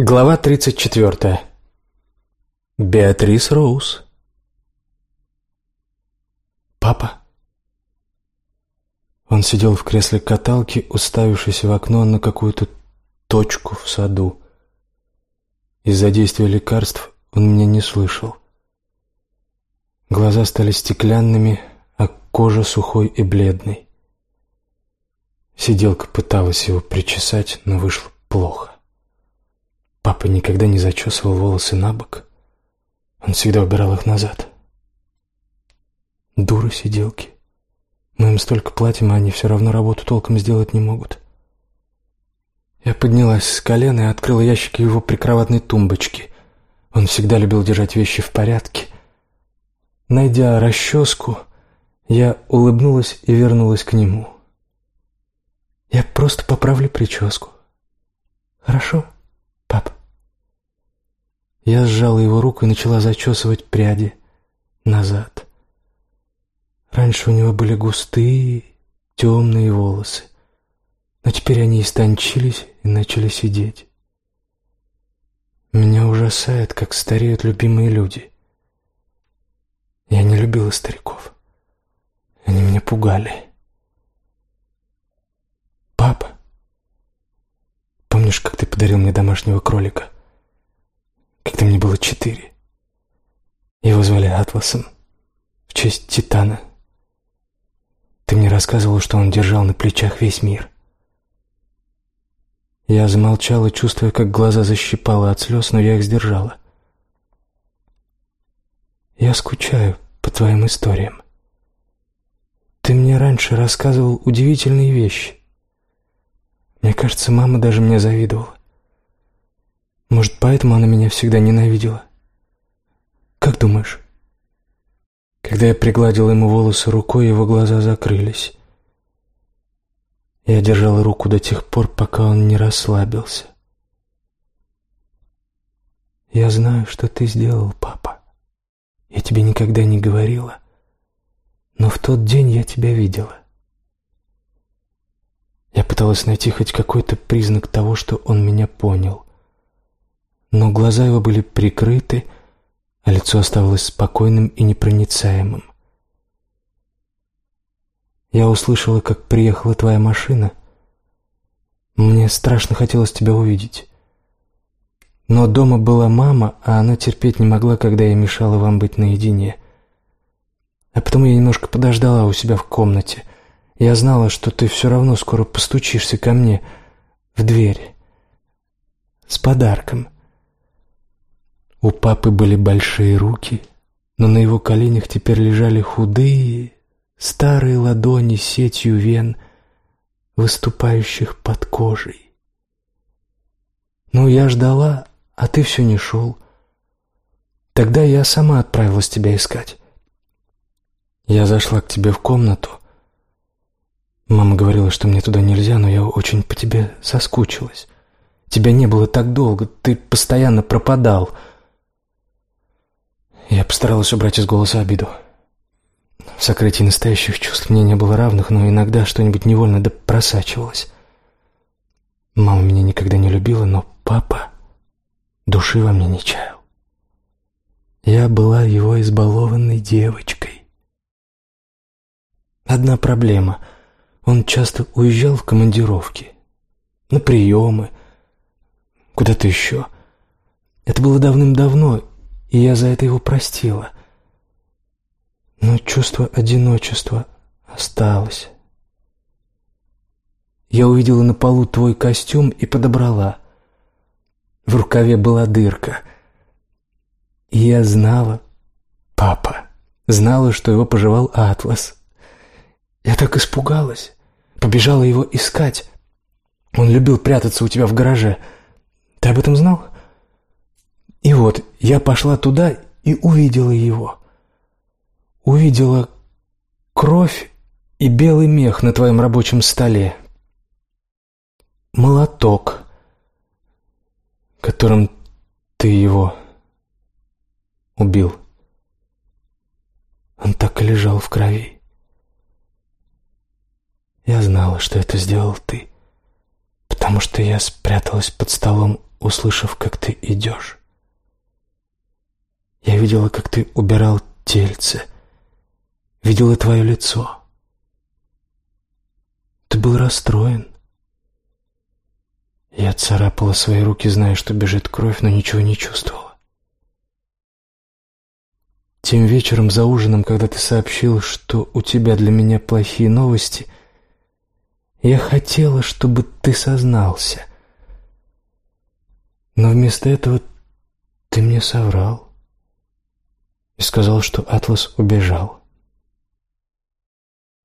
Глава 34. Беатрис Роуз. «Папа?» Он сидел в кресле каталки, уставившись в окно на какую-то точку в саду. Из-за действия лекарств он меня не слышал. Глаза стали стеклянными, а кожа сухой и бледной. Сиделка пыталась его причесать, но вышло плохо. Папа никогда не зачесывал волосы на бок. Он всегда убирал их назад. Дуры сиделки. Мы им столько платим, а они все равно работу толком сделать не могут. Я поднялась с колена и открыла ящики его прикроватной тумбочки. Он всегда любил держать вещи в порядке. Найдя расческу, я улыбнулась и вернулась к нему. «Я просто поправлю прическу. Хорошо, пап?» Я сжала его руку и начала зачесывать пряди назад. Раньше у него были густые, темные волосы, но теперь они истончились и начали сидеть. Меня ужасает, как стареют любимые люди. Я не любила стариков. Они меня пугали. «Папа, помнишь, как ты подарил мне домашнего кролика?» Когда мне было четыре. Его звали Атласом, в честь Титана. Ты мне рассказывал, что он держал на плечах весь мир. Я замолчала, чувствуя, как глаза защипало от слез, но я их сдержала. Я скучаю по твоим историям. Ты мне раньше рассказывал удивительные вещи. Мне кажется, мама даже мне завидовала. Может, поэтому она меня всегда ненавидела? Как думаешь? Когда я пригладила ему волосы рукой, его глаза закрылись. Я держала руку до тех пор, пока он не расслабился. «Я знаю, что ты сделал, папа. Я тебе никогда не говорила, но в тот день я тебя видела». Я пыталась найти хоть какой-то признак того, что он меня понял но глаза его были прикрыты, а лицо оставалось спокойным и непроницаемым. «Я услышала, как приехала твоя машина. Мне страшно хотелось тебя увидеть. Но дома была мама, а она терпеть не могла, когда я мешала вам быть наедине. А потом я немножко подождала у себя в комнате. Я знала, что ты все равно скоро постучишься ко мне в дверь с подарком». У папы были большие руки, но на его коленях теперь лежали худые, старые ладони с сетью вен, выступающих под кожей. «Ну, я ждала, а ты все не шел. Тогда я сама отправилась тебя искать. Я зашла к тебе в комнату. Мама говорила, что мне туда нельзя, но я очень по тебе соскучилась. Тебя не было так долго, ты постоянно пропадал». Я постаралась убрать из голоса обиду. В сокрытии настоящих чувств мне не было равных, но иногда что-нибудь невольно да просачивалось. Мама меня никогда не любила, но папа души во мне не чаял. Я была его избалованной девочкой. Одна проблема. Он часто уезжал в командировки, на приемы, куда-то еще. Это было давным-давно, и я за это его простила. Но чувство одиночества осталось. Я увидела на полу твой костюм и подобрала. В рукаве была дырка. И я знала, папа, знала, что его пожевал Атлас. Я так испугалась, побежала его искать. Он любил прятаться у тебя в гараже. Ты об этом знал? — и вот я пошла туда и увидела его. Увидела кровь и белый мех на твоем рабочем столе. Молоток, которым ты его убил. Он так и лежал в крови. Я знала, что это сделал ты, потому что я спряталась под столом услышав, как ты идешь. Я видела, как ты убирал тельце, видела твое лицо. Ты был расстроен. Я царапала свои руки, зная, что бежит кровь, но ничего не чувствовала. Тем вечером за ужином, когда ты сообщил, что у тебя для меня плохие новости, я хотела, чтобы ты сознался. Но вместо этого ты мне соврал и сказал, что Атлас убежал.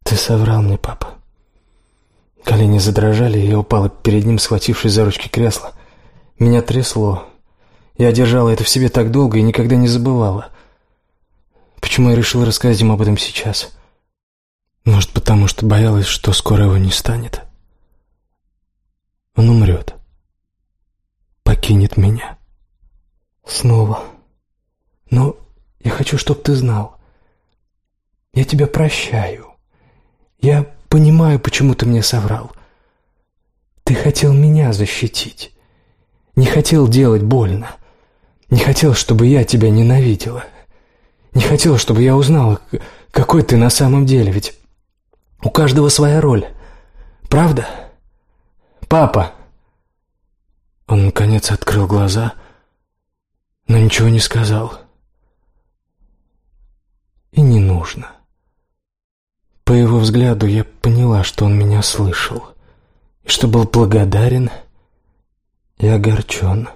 Ты соврал мне, папа. Колени задрожали, и я упала перед ним, схватившись за ручки кресла. Меня трясло. Я держала это в себе так долго и никогда не забывала. Почему я решила рассказать им об этом сейчас? Может, потому что боялась, что скоро его не станет. Он умрет. Покинет меня. Снова. Но я хочу, чтобы ты знал. Я тебя прощаю. Я понимаю, почему ты мне соврал. Ты хотел меня защитить. Не хотел делать больно. Не хотел, чтобы я тебя ненавидела. Не хотел, чтобы я узнала, какой ты на самом деле. Ведь у каждого своя роль. Правда? Папа. Он, наконец, открыл глаза, но ничего не сказал. И не нужно. По его взгляду я поняла, что он меня слышал, и что был благодарен и огорчен,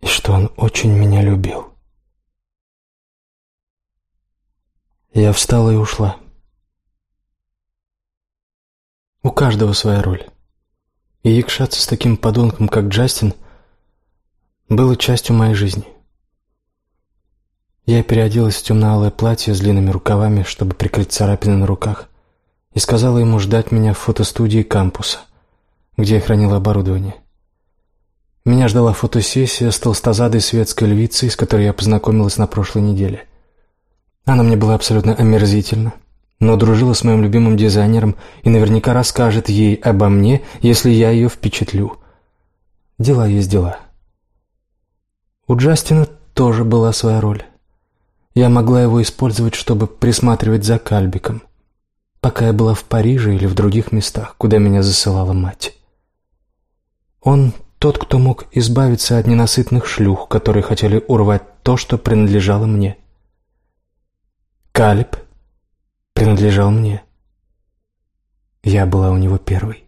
и что он очень меня любил. Я встала и ушла. У каждого своя роль. И якшаться с таким подонком, как Джастин, было частью моей жизни. Я переоделась в темно-алое платье с длинными рукавами, чтобы прикрыть царапины на руках, и сказала ему ждать меня в фотостудии кампуса, где я хранила оборудование. Меня ждала фотосессия с толстозадой светской львицей, с которой я познакомилась на прошлой неделе. Она мне была абсолютно омерзительна, но дружила с моим любимым дизайнером и наверняка расскажет ей обо мне, если я ее впечатлю. Дела есть дела. У Джастина тоже была своя роль. Я могла его использовать, чтобы присматривать за Кальбиком, пока я была в Париже или в других местах, куда меня засылала мать. Он тот, кто мог избавиться от ненасытных шлюх, которые хотели урвать то, что принадлежало мне. Кальб принадлежал мне. Я была у него первой.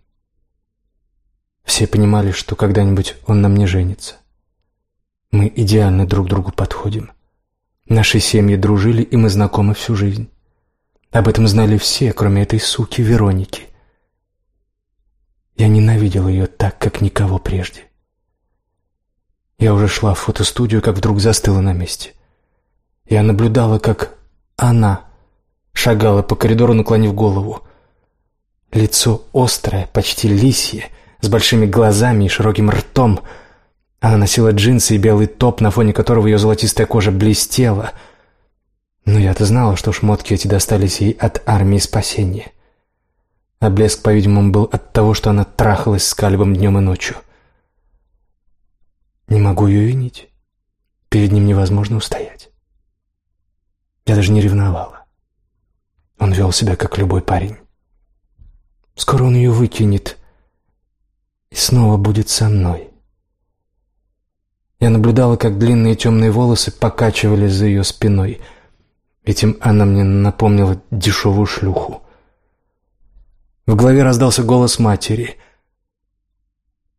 Все понимали, что когда-нибудь он на мне женится. Мы идеально друг другу подходим. Наши семьи дружили, и мы знакомы всю жизнь. Об этом знали все, кроме этой суки Вероники. Я ненавидел ее так, как никого прежде. Я уже шла в фотостудию, как вдруг застыла на месте. Я наблюдала, как она шагала по коридору, наклонив голову. Лицо острое, почти лисье, с большими глазами и широким ртом — она носила джинсы и белый топ, на фоне которого ее золотистая кожа блестела. Но я-то знала, что шмотки эти достались ей от армии спасения. А блеск, по-видимому, был от того, что она трахалась с Калибом днем и ночью. Не могу ее винить. Перед ним невозможно устоять. Я даже не ревновала. Он вел себя, как любой парень. Скоро он ее выкинет и снова будет со мной. Я наблюдала, как длинные темные волосы покачивались за ее спиной. Этим она мне напомнила дешевую шлюху. В голове раздался голос матери.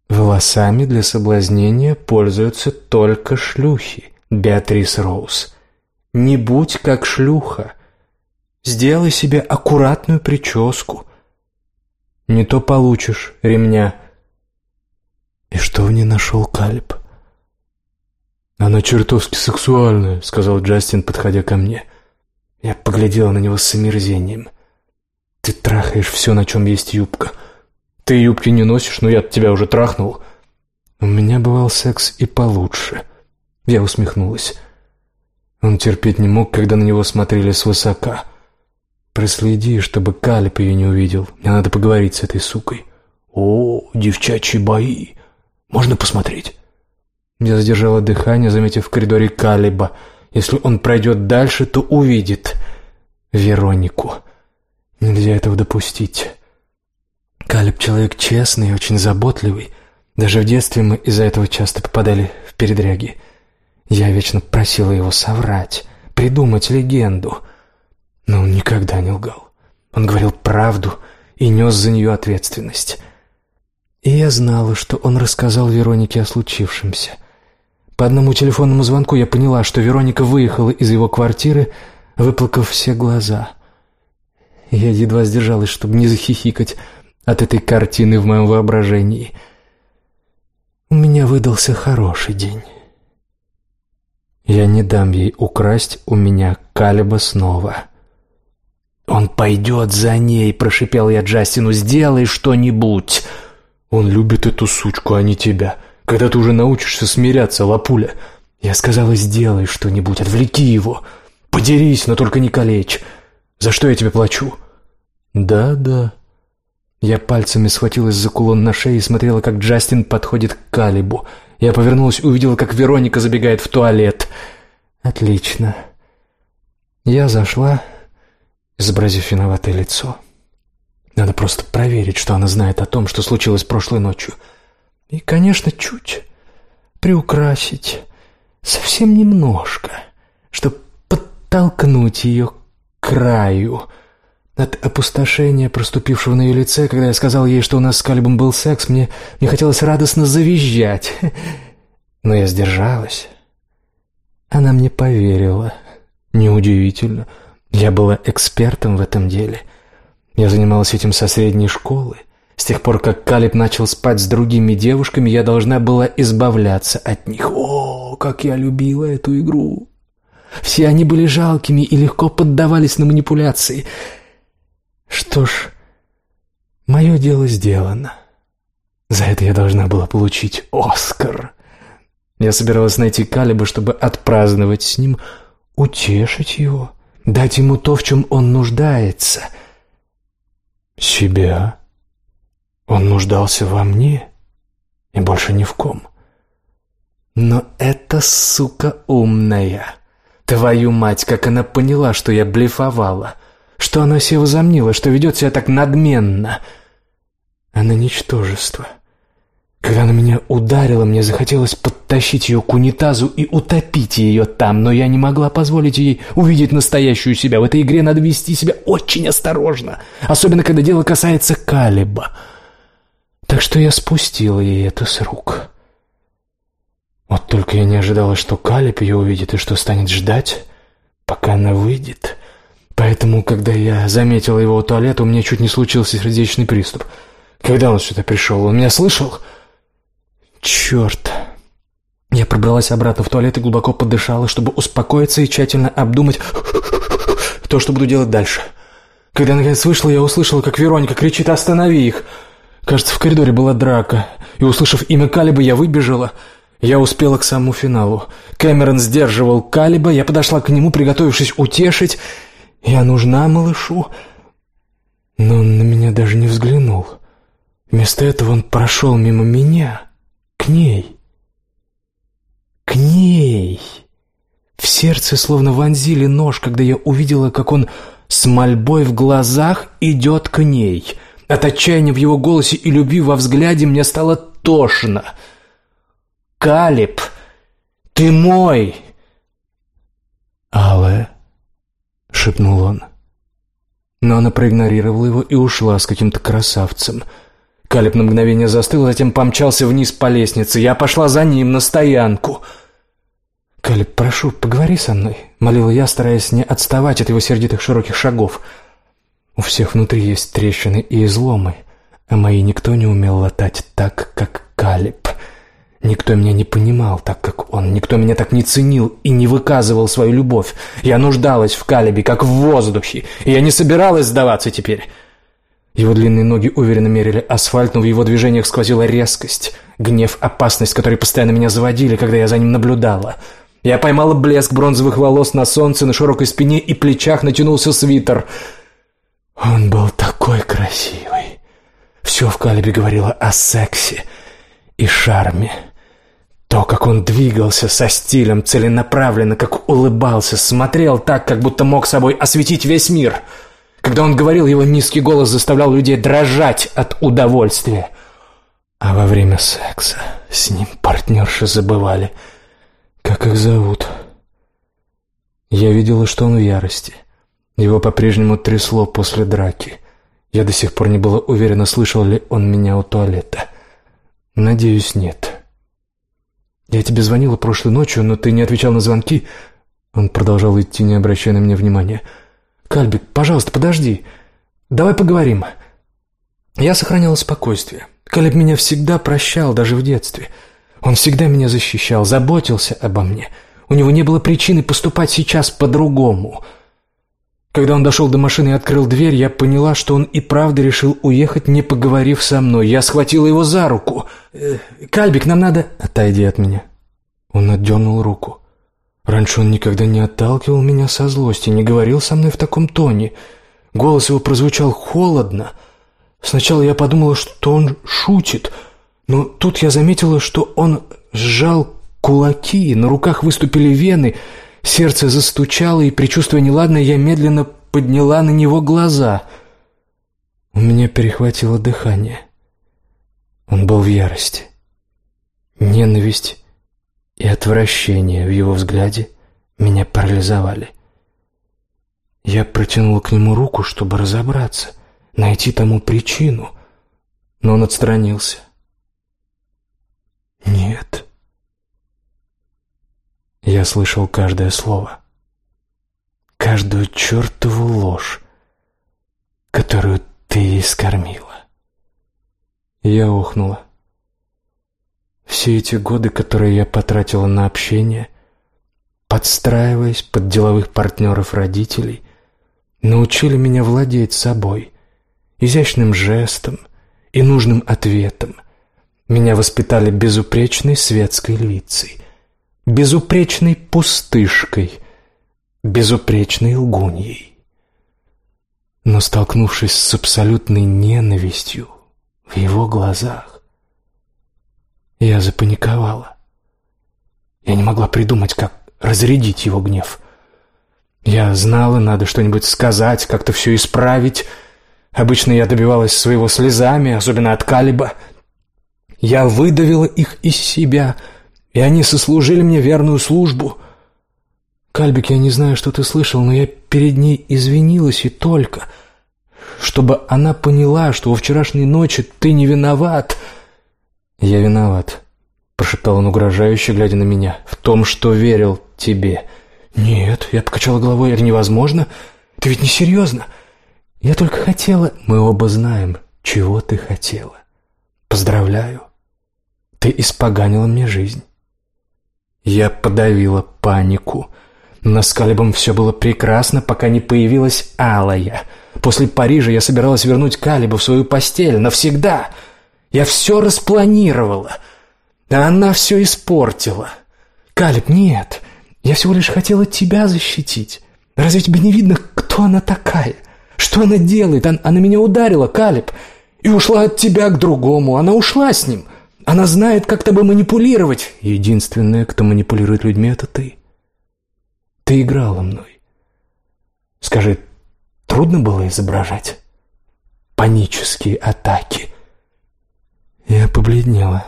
«Волосами для соблазнения пользуются только шлюхи, Беатрис Роуз. Не будь как шлюха. Сделай себе аккуратную прическу. Не то получишь ремня». И что в ней нашел Кальп? «Она чертовски сексуальная», — сказал Джастин, подходя ко мне. Я поглядела на него с омерзением. «Ты трахаешь все, на чем есть юбка. Ты юбки не носишь, но я тебя уже трахнул». «У меня бывал секс и получше». Я усмехнулась. Он терпеть не мог, когда на него смотрели свысока. «Проследи, чтобы Калип ее не увидел. Мне надо поговорить с этой сукой». «О, девчачьи бои! Можно посмотреть?» Я задержала дыхание, заметив в коридоре Калиба. Если он пройдет дальше, то увидит Веронику. Нельзя этого допустить. Калиб человек честный и очень заботливый. Даже в детстве мы из-за этого часто попадали в передряги. Я вечно просила его соврать, придумать легенду. Но он никогда не лгал. Он говорил правду и нес за нее ответственность. И я знала, что он рассказал Веронике о случившемся. По одному телефонному звонку я поняла, что Вероника выехала из его квартиры, выплакав все глаза. Я едва сдержалась, чтобы не захихикать от этой картины в моем воображении. У меня выдался хороший день. Я не дам ей украсть у меня Калиба снова. «Он пойдет за ней», — прошипел я Джастину, — «сделай что-нибудь». «Он любит эту сучку, а не тебя. Когда ты уже научишься смиряться, лапуля». Я сказала, сделай что-нибудь, отвлеки его. Подерись, но только не калечь. За что я тебе плачу?» «Да, да». Я пальцами схватилась за кулон на шее и смотрела, как Джастин подходит к Калибу. Я повернулась увидела, как Вероника забегает в туалет. «Отлично». Я зашла изобразив виноватое лицо. Надо просто проверить, что она знает о том, что случилось прошлой ночью. И, конечно, чуть приукрасить, совсем немножко, чтобы подтолкнуть ее к краю. От опустошения, проступившего на ее лице, когда я сказал ей, что у нас с Калибом был секс, мне, мне хотелось радостно завизжать. Но я сдержалась. Она мне поверила. Неудивительно. Я была экспертом в этом деле. Я занималась этим со средней школы. С тех пор, как Калиб начал спать с другими девушками, я должна была избавляться от них. О, как я любила эту игру! Все они были жалкими и легко поддавались на манипуляции. Что ж, мое дело сделано. За это я должна была получить Оскар. Я собиралась найти Калиба, чтобы отпраздновать с ним, утешить его дать ему то, в чем он нуждается. Себя. Он нуждался во мне и больше ни в ком. Но эта сука умная. Твою мать, как она поняла, что я блефовала, что она себе возомнила, что ведет себя так надменно. Она ничтожество. Когда она меня ударила, мне захотелось подтащить ее к унитазу и утопить ее там, но я не могла позволить ей увидеть настоящую себя. В этой игре надо вести себя очень осторожно, особенно когда дело касается Калиба. Так что я спустила ей это с рук. Вот только я не ожидала, что Калиб ее увидит и что станет ждать, пока она выйдет. Поэтому, когда я заметила его у туалета, у меня чуть не случился сердечный приступ. Когда он сюда пришел, он меня слышал? Черт. Я пробралась обратно в туалет и глубоко подышала, чтобы успокоиться и тщательно обдумать то, что буду делать дальше. Когда наконец вышла, я услышала, как Вероника кричит «Останови их!». Кажется, в коридоре была драка, и, услышав имя Калиба, я выбежала. Я успела к самому финалу. Кэмерон сдерживал Калиба, я подошла к нему, приготовившись утешить. «Я нужна малышу». Но он на меня даже не взглянул. Вместо этого он прошел мимо меня к ней. К ней. В сердце словно вонзили нож, когда я увидела, как он с мольбой в глазах идет к ней. От отчаяния в его голосе и любви во взгляде мне стало тошно. «Калиб, ты мой!» «Алая», — шепнул он. Но она проигнорировала его и ушла с каким-то красавцем — Калиб на мгновение застыл, затем помчался вниз по лестнице. Я пошла за ним на стоянку. «Калиб, прошу, поговори со мной», — молила я, стараясь не отставать от его сердитых широких шагов. «У всех внутри есть трещины и изломы, а мои никто не умел латать так, как Калиб. Никто меня не понимал так, как он, никто меня так не ценил и не выказывал свою любовь. Я нуждалась в Калибе, как в воздухе, и я не собиралась сдаваться теперь». Его длинные ноги уверенно мерили асфальт, но в его движениях сквозила резкость, гнев, опасность, которые постоянно меня заводили, когда я за ним наблюдала. Я поймала блеск бронзовых волос на солнце, на широкой спине и плечах натянулся свитер. Он был такой красивый. Все в Калибе говорило о сексе. И шарме. То, как он двигался со стилем, целенаправленно, как улыбался, смотрел так, как будто мог собой осветить весь мир. Когда он говорил, его низкий голос заставлял людей дрожать от удовольствия. А во время секса с ним партнерши забывали, как их зовут. Я видела, что он в ярости. Его по-прежнему трясло после драки. Я до сих пор не была уверена, слышал ли он меня у туалета. Надеюсь, нет. «Я тебе звонила прошлой ночью, но ты не отвечал на звонки». Он продолжал идти, не обращая на меня внимания. «Кальбик, пожалуйста, подожди. Давай поговорим». Я сохраняла спокойствие. Калеб меня всегда прощал, даже в детстве. Он всегда меня защищал, заботился обо мне. У него не было причины поступать сейчас по-другому. Когда он дошел до машины и открыл дверь, я поняла, что он и правда решил уехать, не поговорив со мной. Я схватила его за руку. «Э, «Кальбик, нам надо...» «Отойди от меня». Он отдернул руку. Раньше он никогда не отталкивал меня со злости, не говорил со мной в таком тоне. Голос его прозвучал холодно. Сначала я подумала, что он шутит, но тут я заметила, что он сжал кулаки, на руках выступили вены, сердце застучало, и, предчувствуя неладное, я медленно подняла на него глаза. У меня перехватило дыхание. Он был в ярости. Ненависть и отвращение в его взгляде меня парализовали. Я протянул к нему руку, чтобы разобраться, найти тому причину, но он отстранился. «Нет». Я слышал каждое слово, каждую чертову ложь, которую ты ей скормила. Я охнула. Все эти годы, которые я потратила на общение, подстраиваясь под деловых партнеров родителей, научили меня владеть собой, изящным жестом и нужным ответом. Меня воспитали безупречной светской львицей, безупречной пустышкой, безупречной лгуньей. Но столкнувшись с абсолютной ненавистью в его глазах, я запаниковала. Я не могла придумать, как разрядить его гнев. Я знала, надо что-нибудь сказать, как-то все исправить. Обычно я добивалась своего слезами, особенно от Калиба. Я выдавила их из себя, и они сослужили мне верную службу. Кальбик, я не знаю, что ты слышал, но я перед ней извинилась и только, чтобы она поняла, что во вчерашней ночи ты не виноват — «Я виноват», — прошептал он угрожающе, глядя на меня, — «в том, что верил тебе». «Нет», — я покачала головой, — «это невозможно. Ты ведь не серьезно. Я только хотела...» «Мы оба знаем, чего ты хотела. Поздравляю. Ты испоганила мне жизнь». Я подавила панику. На Скалебом все было прекрасно, пока не появилась Алая. После Парижа я собиралась вернуть Калиба в свою постель навсегда — я все распланировала, а она все испортила. Калиб, нет, я всего лишь хотела тебя защитить. Разве тебе не видно, кто она такая? Что она делает? Она, она меня ударила, Калиб, и ушла от тебя к другому. Она ушла с ним. Она знает, как тобой манипулировать. Единственное, кто манипулирует людьми, это ты. Ты играла мной. Скажи, трудно было изображать панические атаки? Я побледнела.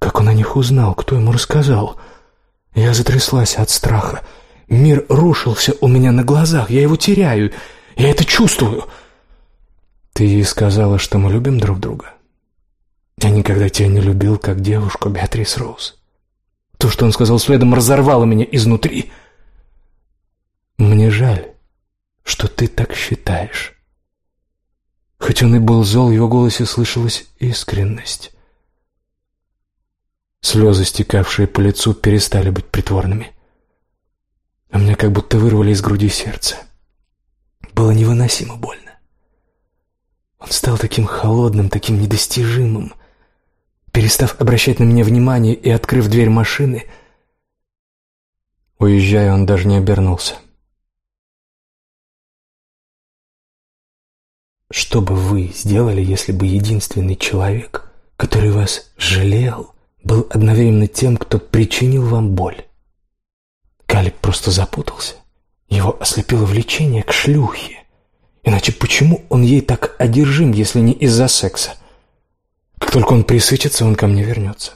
Как он о них узнал? Кто ему рассказал? Я затряслась от страха. Мир рушился у меня на глазах. Я его теряю. Я это чувствую. Ты сказала, что мы любим друг друга. Я никогда тебя не любил, как девушку Беатрис Роуз. То, что он сказал следом, разорвало меня изнутри. Мне жаль, что ты так считаешь. Хоть он и был зол, в его голосе слышалась искренность. Слезы, стекавшие по лицу, перестали быть притворными. А меня как будто вырвали из груди сердце. Было невыносимо больно. Он стал таким холодным, таким недостижимым. Перестав обращать на меня внимание и открыв дверь машины, уезжая, он даже не обернулся. Что бы вы сделали, если бы единственный человек, который вас жалел был одновременно тем, кто причинил вам боль. Калиб просто запутался. Его ослепило влечение к шлюхе. Иначе почему он ей так одержим, если не из-за секса? Как только он присытится, он ко мне вернется.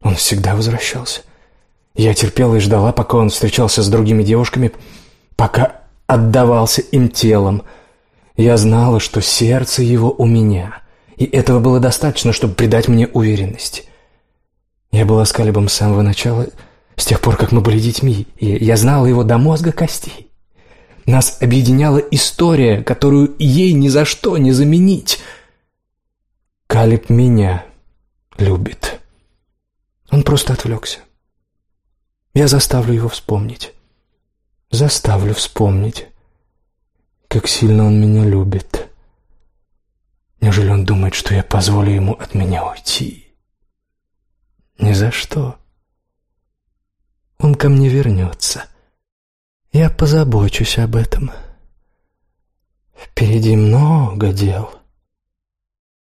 Он всегда возвращался. Я терпела и ждала, пока он встречался с другими девушками, пока отдавался им телом. Я знала, что сердце его у меня, и этого было достаточно, чтобы придать мне уверенности. Я была с Калибом с самого начала, с тех пор, как мы были детьми, и я знала его до мозга костей. Нас объединяла история, которую ей ни за что не заменить. Калиб меня любит. Он просто отвлекся. Я заставлю его вспомнить. Заставлю вспомнить, как сильно он меня любит. Неужели он думает, что я позволю ему от меня уйти? Ни за что. Он ко мне вернется. Я позабочусь об этом. Впереди много дел.